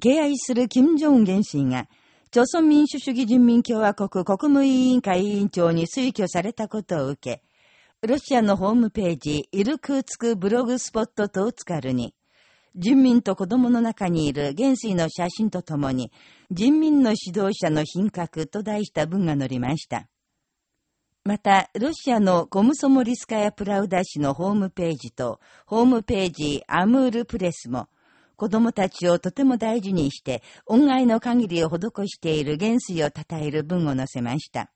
敬愛する金正恩元帥が、朝鮮民主主義人民共和国国務委員会委員長に推挙されたことを受け、ロシアのホームページ、イルクーツクブログスポットトーツカルに、人民と子供の中にいる元帥の写真とともに、人民の指導者の品格と題した文が載りました。また、ロシアのコムソモリスカヤ・プラウダ氏のホームページと、ホームページアムールプレスも、子供たちをとても大事にして、恩愛の限りを施している元帥を称える文を載せました。